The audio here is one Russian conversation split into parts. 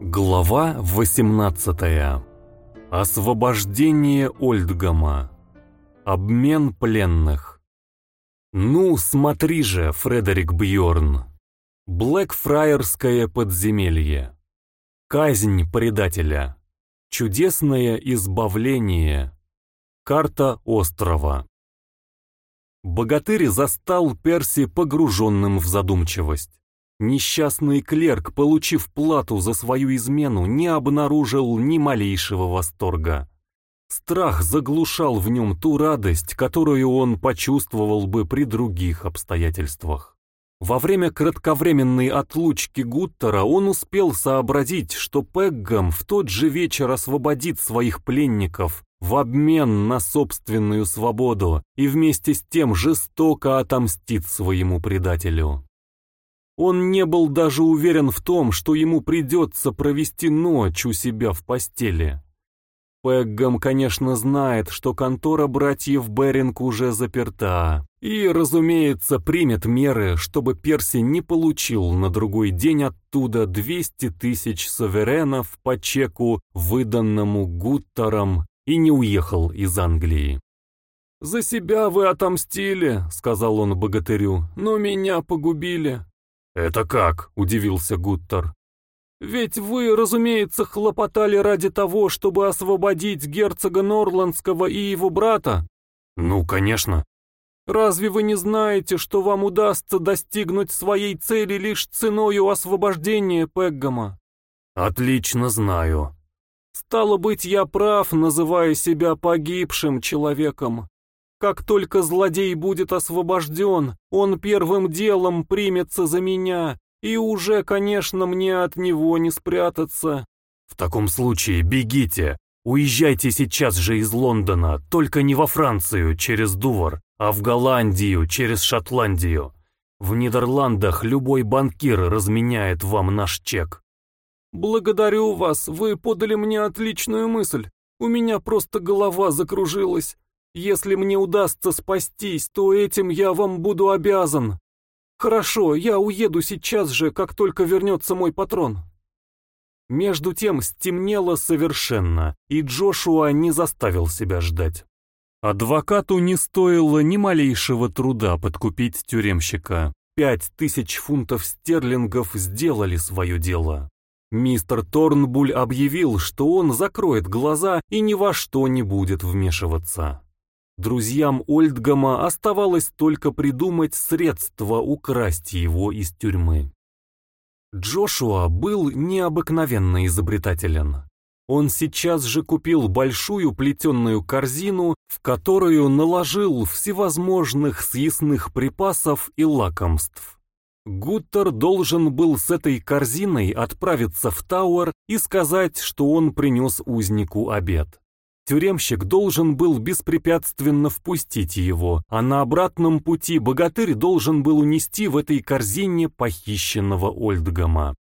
Глава 18. Освобождение Ольдгама. Обмен пленных. Ну, смотри же, Фредерик Бьорн. Блэкфраерское подземелье. Казнь предателя. Чудесное избавление. Карта острова. Богатырь застал Перси погруженным в задумчивость. Несчастный клерк, получив плату за свою измену, не обнаружил ни малейшего восторга. Страх заглушал в нем ту радость, которую он почувствовал бы при других обстоятельствах. Во время кратковременной отлучки Гуттера он успел сообразить, что Пеггам в тот же вечер освободит своих пленников в обмен на собственную свободу и вместе с тем жестоко отомстит своему предателю. Он не был даже уверен в том, что ему придется провести ночь у себя в постели. Пеггам, конечно, знает, что контора братьев Беринг уже заперта, и, разумеется, примет меры, чтобы Перси не получил на другой день оттуда 200 тысяч суверенов по чеку, выданному Гуттером, и не уехал из Англии. «За себя вы отомстили», — сказал он богатырю, — «но меня погубили». «Это как?» — удивился Гуттер. «Ведь вы, разумеется, хлопотали ради того, чтобы освободить герцога Норландского и его брата?» «Ну, конечно». «Разве вы не знаете, что вам удастся достигнуть своей цели лишь ценою освобождения Пеггама?» «Отлично знаю». «Стало быть, я прав, называя себя погибшим человеком. Как только злодей будет освобожден, он первым делом примется за меня, и уже, конечно, мне от него не спрятаться. В таком случае бегите, уезжайте сейчас же из Лондона, только не во Францию через Дувр, а в Голландию через Шотландию. В Нидерландах любой банкир разменяет вам наш чек. Благодарю вас, вы подали мне отличную мысль. У меня просто голова закружилась. Если мне удастся спастись, то этим я вам буду обязан. Хорошо, я уеду сейчас же, как только вернется мой патрон». Между тем стемнело совершенно, и Джошуа не заставил себя ждать. Адвокату не стоило ни малейшего труда подкупить тюремщика. Пять тысяч фунтов стерлингов сделали свое дело. Мистер Торнбуль объявил, что он закроет глаза и ни во что не будет вмешиваться. Друзьям Ольдгама оставалось только придумать средства украсть его из тюрьмы. Джошуа был необыкновенно изобретателен. Он сейчас же купил большую плетеную корзину, в которую наложил всевозможных съестных припасов и лакомств. Гуттер должен был с этой корзиной отправиться в Тауэр и сказать, что он принес узнику обед. Тюремщик должен был беспрепятственно впустить его, а на обратном пути богатырь должен был унести в этой корзине похищенного Ольдгама.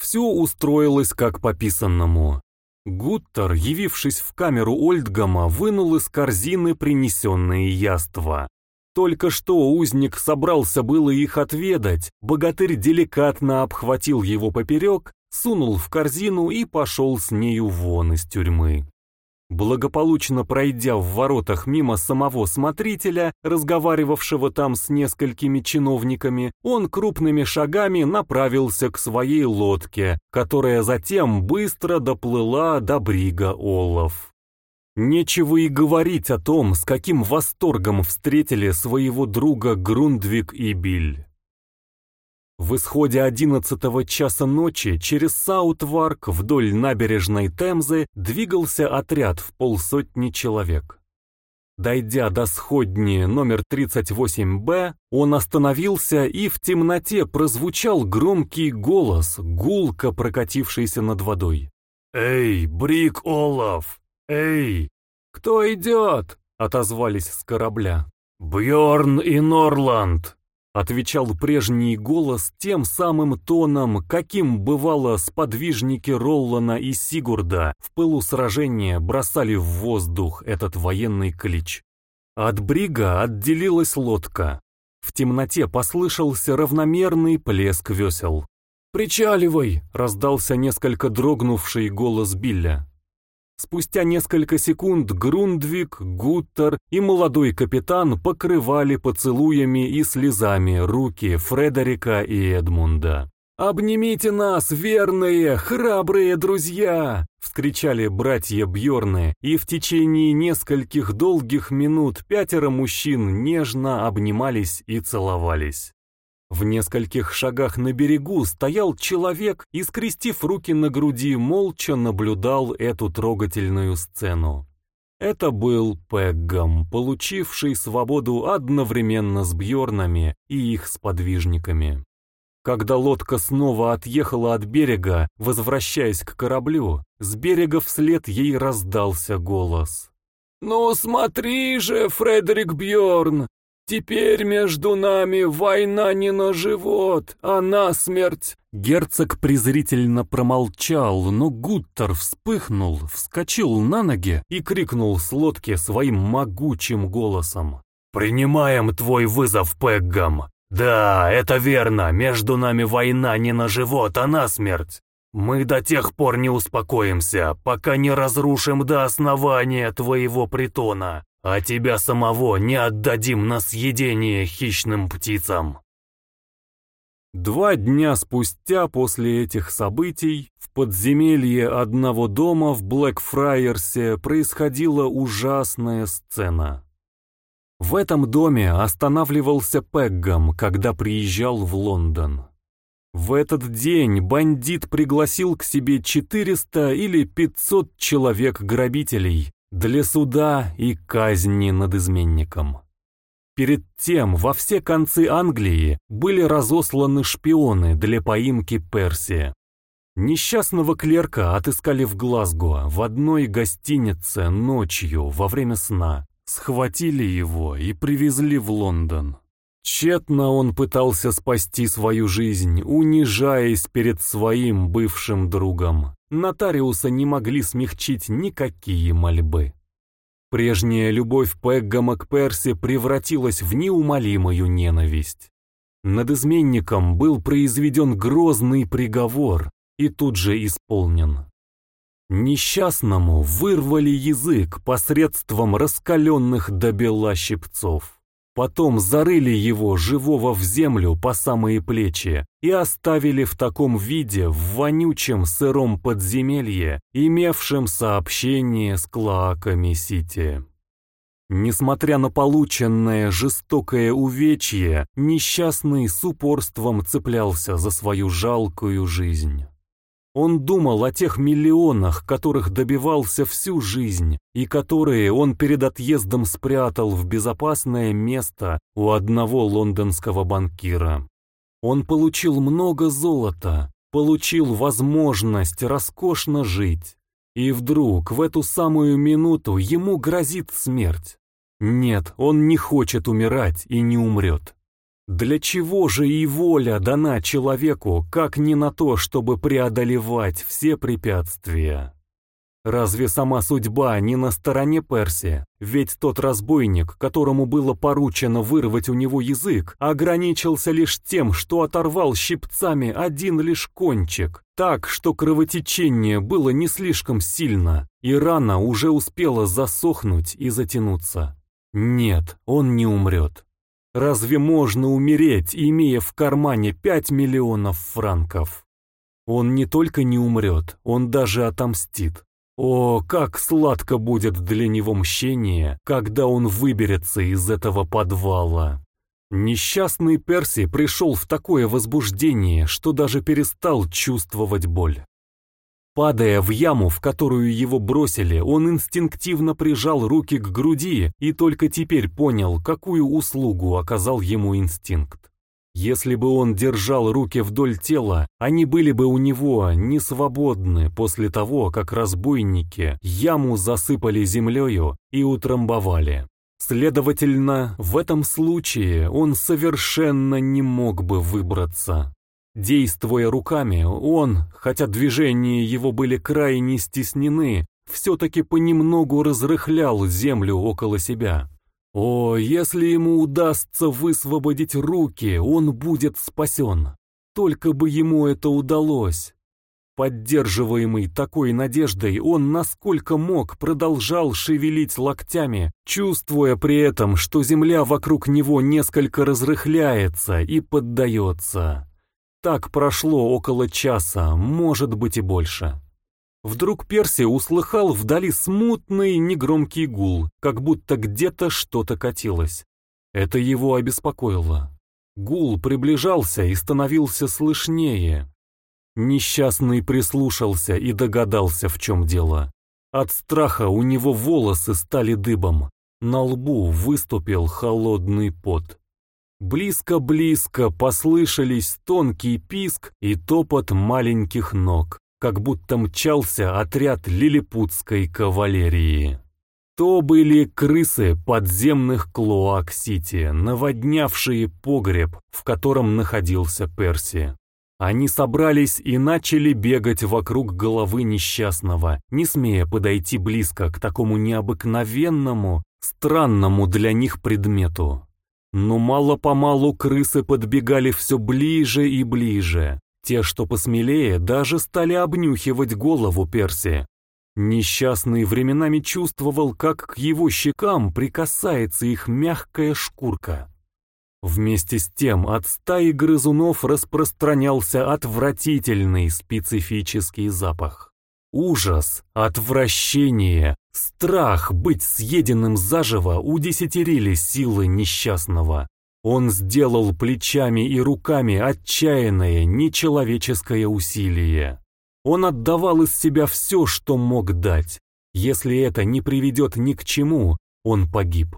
Все устроилось как по писанному. Гуттер, явившись в камеру Ольдгама, вынул из корзины принесенные яства. Только что узник собрался было их отведать, богатырь деликатно обхватил его поперек, сунул в корзину и пошел с нею вон из тюрьмы. Благополучно пройдя в воротах мимо самого смотрителя, разговаривавшего там с несколькими чиновниками, он крупными шагами направился к своей лодке, которая затем быстро доплыла до брига Олов. Нечего и говорить о том, с каким восторгом встретили своего друга Грундвик и Биль. В исходе одиннадцатого часа ночи через Саутварк вдоль набережной Темзы двигался отряд в полсотни человек. Дойдя до сходни номер 38-Б, он остановился и в темноте прозвучал громкий голос, гулко прокатившийся над водой. «Эй, Брик Олаф! Эй!» «Кто идет?» — отозвались с корабля. «Бьорн и Норланд!» Отвечал прежний голос тем самым тоном, каким бывало сподвижники Роллана и Сигурда в пылу сражения бросали в воздух этот военный клич. От брига отделилась лодка. В темноте послышался равномерный плеск весел. «Причаливай!» — раздался несколько дрогнувший голос Билля. Спустя несколько секунд Грундвик, Гуттер и молодой капитан покрывали поцелуями и слезами руки Фредерика и Эдмунда. «Обнимите нас, верные, храбрые друзья!» — вскричали братья Бьорны, и в течение нескольких долгих минут пятеро мужчин нежно обнимались и целовались. В нескольких шагах на берегу стоял человек и, скрестив руки на груди, молча наблюдал эту трогательную сцену. Это был Пеггам, получивший свободу одновременно с Бьорнами и их сподвижниками. Когда лодка снова отъехала от берега, возвращаясь к кораблю, с берега вслед ей раздался голос. «Ну смотри же, Фредерик Бьорн, теперь между нами война не на живот, а на смерть!» Герцог презрительно промолчал, но Гуттер вспыхнул, вскочил на ноги и крикнул с лодки своим могучим голосом. «Принимаем твой вызов, Пеггам! «Да, это верно, между нами война не на живот, а на смерть. Мы до тех пор не успокоимся, пока не разрушим до основания твоего притона, а тебя самого не отдадим на съедение хищным птицам». Два дня спустя после этих событий в подземелье одного дома в Блэкфрайерсе происходила ужасная сцена. В этом доме останавливался Пеггам, когда приезжал в Лондон. В этот день бандит пригласил к себе 400 или 500 человек-грабителей для суда и казни над изменником. Перед тем во все концы Англии были разосланы шпионы для поимки Персия. Несчастного клерка отыскали в Глазго в одной гостинице ночью во время сна. Схватили его и привезли в Лондон. Тщетно он пытался спасти свою жизнь, унижаясь перед своим бывшим другом. Нотариуса не могли смягчить никакие мольбы. Прежняя любовь Пеггама к Перси превратилась в неумолимую ненависть. Над изменником был произведен грозный приговор и тут же исполнен. Несчастному вырвали язык посредством раскаленных до бела щипцов. Потом зарыли его живого в землю по самые плечи и оставили в таком виде в вонючем сыром подземелье, имевшем сообщение с клоаками Сити. Несмотря на полученное жестокое увечье, несчастный с упорством цеплялся за свою жалкую жизнь. Он думал о тех миллионах, которых добивался всю жизнь, и которые он перед отъездом спрятал в безопасное место у одного лондонского банкира. Он получил много золота, получил возможность роскошно жить. И вдруг в эту самую минуту ему грозит смерть. Нет, он не хочет умирать и не умрет. Для чего же и воля дана человеку, как не на то, чтобы преодолевать все препятствия? Разве сама судьба не на стороне Перси? Ведь тот разбойник, которому было поручено вырвать у него язык, ограничился лишь тем, что оторвал щипцами один лишь кончик, так, что кровотечение было не слишком сильно, и рана уже успела засохнуть и затянуться. Нет, он не умрет. Разве можно умереть, имея в кармане 5 миллионов франков? Он не только не умрет, он даже отомстит. О, как сладко будет для него мщение, когда он выберется из этого подвала. Несчастный Перси пришел в такое возбуждение, что даже перестал чувствовать боль. Падая в яму, в которую его бросили, он инстинктивно прижал руки к груди и только теперь понял, какую услугу оказал ему инстинкт. Если бы он держал руки вдоль тела, они были бы у него не свободны после того, как разбойники яму засыпали землею и утрамбовали. Следовательно, в этом случае он совершенно не мог бы выбраться. Действуя руками, он, хотя движения его были крайне стеснены, все-таки понемногу разрыхлял землю около себя. О, если ему удастся высвободить руки, он будет спасен. Только бы ему это удалось. Поддерживаемый такой надеждой, он насколько мог продолжал шевелить локтями, чувствуя при этом, что земля вокруг него несколько разрыхляется и поддается. Так прошло около часа, может быть и больше. Вдруг Перси услыхал вдали смутный негромкий гул, как будто где-то что-то катилось. Это его обеспокоило. Гул приближался и становился слышнее. Несчастный прислушался и догадался, в чем дело. От страха у него волосы стали дыбом, на лбу выступил холодный пот. Близко-близко послышались тонкий писк и топот маленьких ног, как будто мчался отряд лилипутской кавалерии. То были крысы подземных Клоак-Сити, наводнявшие погреб, в котором находился Перси. Они собрались и начали бегать вокруг головы несчастного, не смея подойти близко к такому необыкновенному, странному для них предмету. Но мало-помалу крысы подбегали все ближе и ближе. Те, что посмелее, даже стали обнюхивать голову Перси. Несчастный временами чувствовал, как к его щекам прикасается их мягкая шкурка. Вместе с тем от стаи грызунов распространялся отвратительный специфический запах. Ужас, отвращение, страх быть съеденным заживо удесятерили силы несчастного. Он сделал плечами и руками отчаянное, нечеловеческое усилие. Он отдавал из себя все, что мог дать. Если это не приведет ни к чему, он погиб.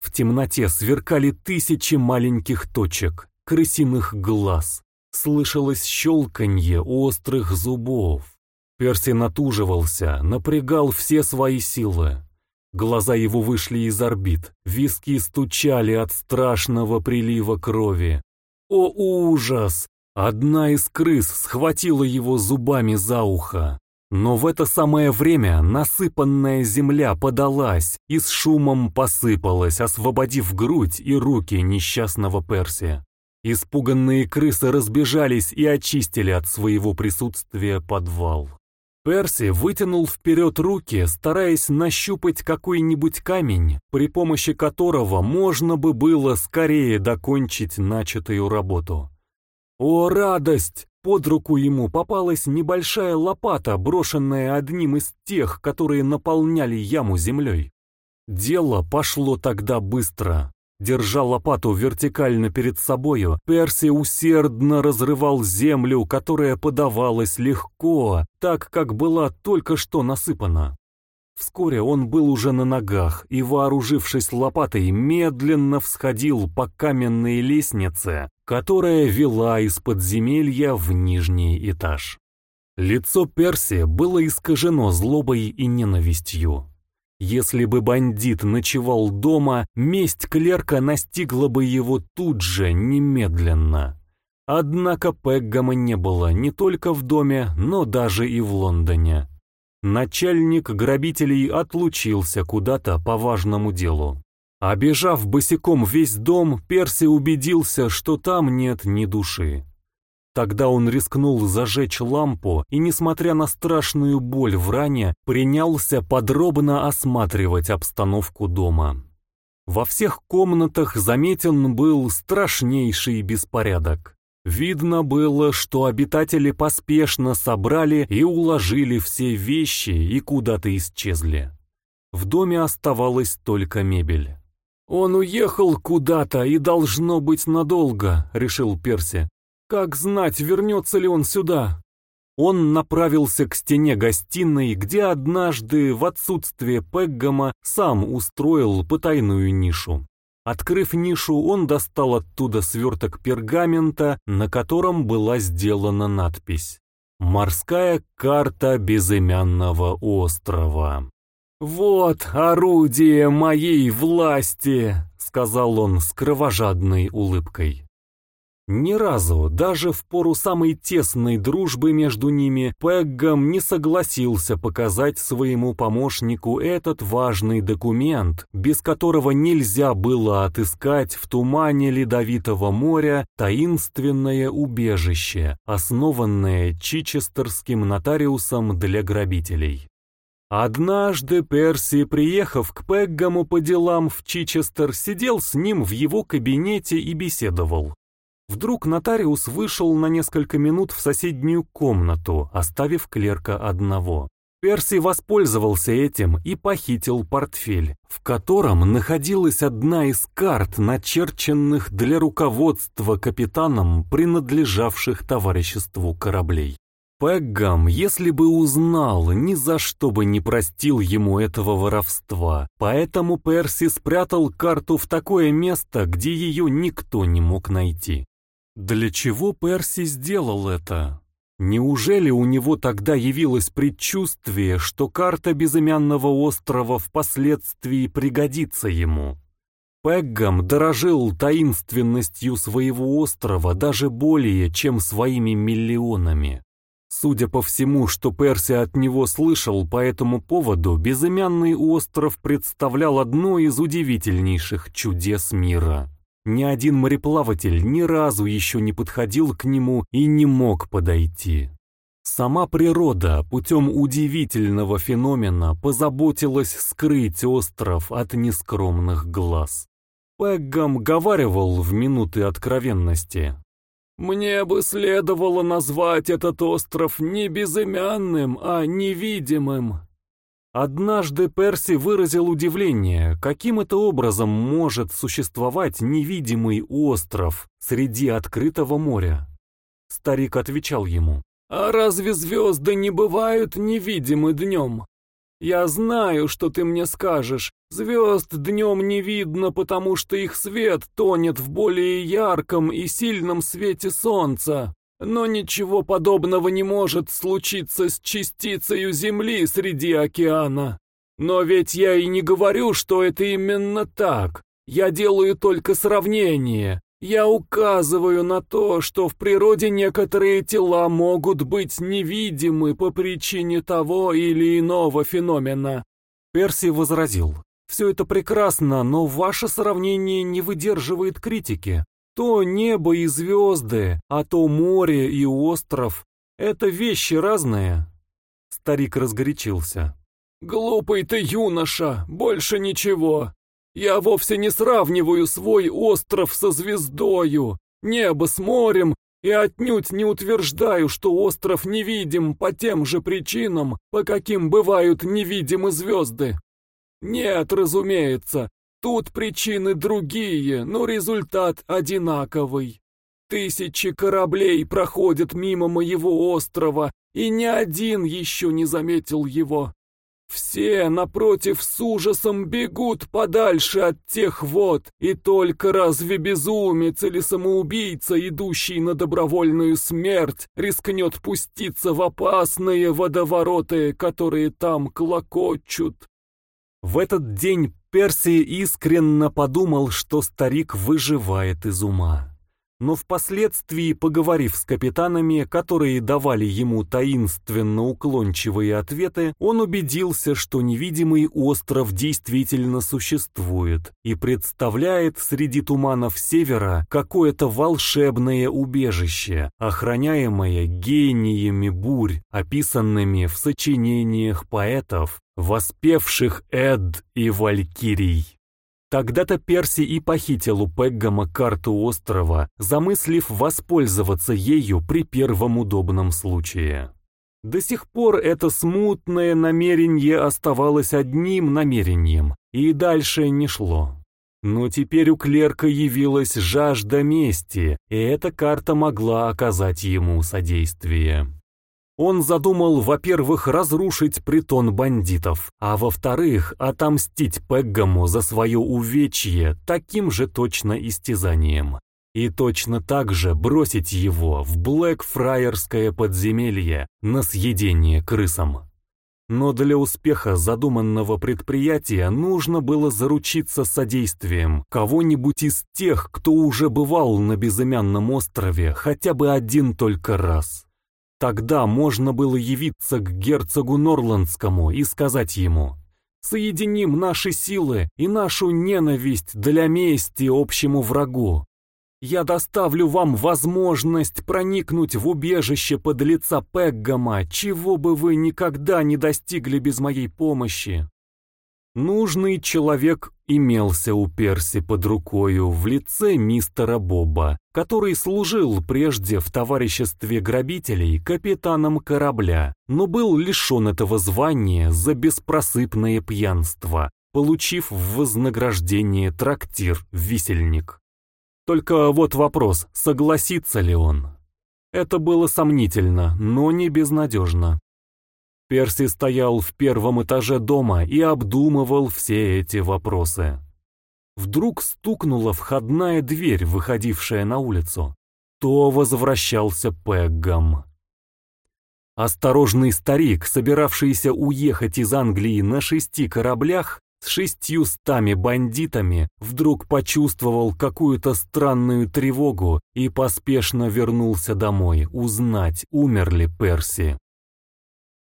В темноте сверкали тысячи маленьких точек, крысиных глаз. Слышалось щелканье острых зубов. Перси натуживался, напрягал все свои силы. Глаза его вышли из орбит, виски стучали от страшного прилива крови. О ужас! Одна из крыс схватила его зубами за ухо. Но в это самое время насыпанная земля подалась и с шумом посыпалась, освободив грудь и руки несчастного Перси. Испуганные крысы разбежались и очистили от своего присутствия подвал. Перси вытянул вперед руки, стараясь нащупать какой-нибудь камень, при помощи которого можно бы было скорее докончить начатую работу. О, радость! Под руку ему попалась небольшая лопата, брошенная одним из тех, которые наполняли яму землей. Дело пошло тогда быстро. Держа лопату вертикально перед собою, Перси усердно разрывал землю, которая подавалась легко, так как была только что насыпана. Вскоре он был уже на ногах и, вооружившись лопатой, медленно всходил по каменной лестнице, которая вела из подземелья в нижний этаж. Лицо Перси было искажено злобой и ненавистью. Если бы бандит ночевал дома, месть клерка настигла бы его тут же, немедленно. Однако Пеггама не было не только в доме, но даже и в Лондоне. Начальник грабителей отлучился куда-то по важному делу. Обежав босиком весь дом, Перси убедился, что там нет ни души. Тогда он рискнул зажечь лампу и, несмотря на страшную боль в ране, принялся подробно осматривать обстановку дома. Во всех комнатах заметен был страшнейший беспорядок. Видно было, что обитатели поспешно собрали и уложили все вещи и куда-то исчезли. В доме оставалась только мебель. «Он уехал куда-то и должно быть надолго», — решил Перси. «Как знать, вернется ли он сюда?» Он направился к стене гостиной, где однажды, в отсутствие Пеггама, сам устроил потайную нишу. Открыв нишу, он достал оттуда сверток пергамента, на котором была сделана надпись «Морская карта безымянного острова». «Вот орудие моей власти», — сказал он с кровожадной улыбкой. Ни разу, даже в пору самой тесной дружбы между ними, Пеггам не согласился показать своему помощнику этот важный документ, без которого нельзя было отыскать в тумане Ледовитого моря таинственное убежище, основанное чичестерским нотариусом для грабителей. Однажды Перси, приехав к Пеггаму по делам в Чичестер, сидел с ним в его кабинете и беседовал. Вдруг нотариус вышел на несколько минут в соседнюю комнату, оставив клерка одного. Перси воспользовался этим и похитил портфель, в котором находилась одна из карт, начерченных для руководства капитаном, принадлежавших товариществу кораблей. Пеггам, если бы узнал, ни за что бы не простил ему этого воровства, поэтому Перси спрятал карту в такое место, где ее никто не мог найти. Для чего Перси сделал это? Неужели у него тогда явилось предчувствие, что карта безымянного острова впоследствии пригодится ему? Пеггам дорожил таинственностью своего острова даже более, чем своими миллионами. Судя по всему, что Перси от него слышал по этому поводу, безымянный остров представлял одно из удивительнейших чудес мира. Ни один мореплаватель ни разу еще не подходил к нему и не мог подойти. Сама природа путем удивительного феномена позаботилась скрыть остров от нескромных глаз. Пеггам говаривал в минуты откровенности. «Мне бы следовало назвать этот остров не безымянным, а невидимым. Однажды Перси выразил удивление, каким это образом может существовать невидимый остров среди открытого моря. Старик отвечал ему, «А разве звезды не бывают невидимы днем? Я знаю, что ты мне скажешь, звезд днем не видно, потому что их свет тонет в более ярком и сильном свете солнца. Но ничего подобного не может случиться с частицей Земли среди океана. Но ведь я и не говорю, что это именно так. Я делаю только сравнение. Я указываю на то, что в природе некоторые тела могут быть невидимы по причине того или иного феномена. Перси возразил. Все это прекрасно, но ваше сравнение не выдерживает критики. То небо и звезды, а то море и остров. Это вещи разные. Старик разгорячился. «Глупый ты юноша, больше ничего. Я вовсе не сравниваю свой остров со звездою, небо с морем, и отнюдь не утверждаю, что остров невидим по тем же причинам, по каким бывают невидимы звезды. Нет, разумеется, Тут причины другие, но результат одинаковый. Тысячи кораблей проходят мимо моего острова, и ни один еще не заметил его. Все, напротив, с ужасом бегут подальше от тех вод, и только разве безумец или самоубийца, идущий на добровольную смерть, рискнет пуститься в опасные водовороты, которые там клокочут? В этот день Перси искренне подумал, что старик выживает из ума. Но впоследствии, поговорив с капитанами, которые давали ему таинственно уклончивые ответы, он убедился, что невидимый остров действительно существует и представляет среди туманов севера какое-то волшебное убежище, охраняемое гениями бурь, описанными в сочинениях поэтов, воспевших Эд и Валькирий. Тогда-то Перси и похитил у Пеггама карту острова, замыслив воспользоваться ею при первом удобном случае. До сих пор это смутное намерение оставалось одним намерением, и дальше не шло. Но теперь у клерка явилась жажда мести, и эта карта могла оказать ему содействие. Он задумал, во-первых, разрушить притон бандитов, а во-вторых, отомстить Пеггаму за свое увечье таким же точно истязанием. И точно так же бросить его в Блэкфраерское подземелье на съедение крысам. Но для успеха задуманного предприятия нужно было заручиться содействием кого-нибудь из тех, кто уже бывал на безымянном острове хотя бы один только раз. Тогда можно было явиться к герцогу Норландскому и сказать ему «Соединим наши силы и нашу ненависть для мести общему врагу. Я доставлю вам возможность проникнуть в убежище под лица Пеггама, чего бы вы никогда не достигли без моей помощи. Нужный человек имелся у Перси под рукою в лице мистера Боба, который служил прежде в товариществе грабителей капитаном корабля, но был лишен этого звания за беспросыпное пьянство, получив в вознаграждение трактир-висельник. Только вот вопрос, согласится ли он. Это было сомнительно, но не безнадежно. Перси стоял в первом этаже дома и обдумывал все эти вопросы. Вдруг стукнула входная дверь, выходившая на улицу. То возвращался Пеггам. Осторожный старик, собиравшийся уехать из Англии на шести кораблях, с шестьюстами бандитами вдруг почувствовал какую-то странную тревогу и поспешно вернулся домой узнать, умер ли Перси.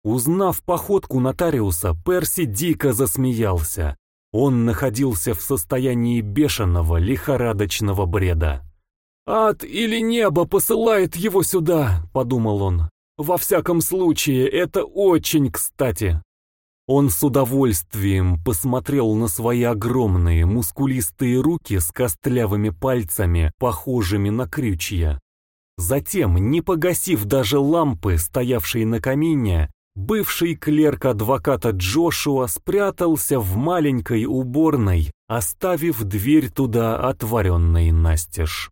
Узнав походку нотариуса, Перси дико засмеялся. Он находился в состоянии бешеного, лихорадочного бреда. «Ад или небо посылает его сюда», — подумал он. «Во всяком случае, это очень кстати». Он с удовольствием посмотрел на свои огромные мускулистые руки с костлявыми пальцами, похожими на крючья. Затем, не погасив даже лампы, стоявшей на камине, бывший клерк адвоката Джошуа спрятался в маленькой уборной, оставив дверь туда отворенной настежь.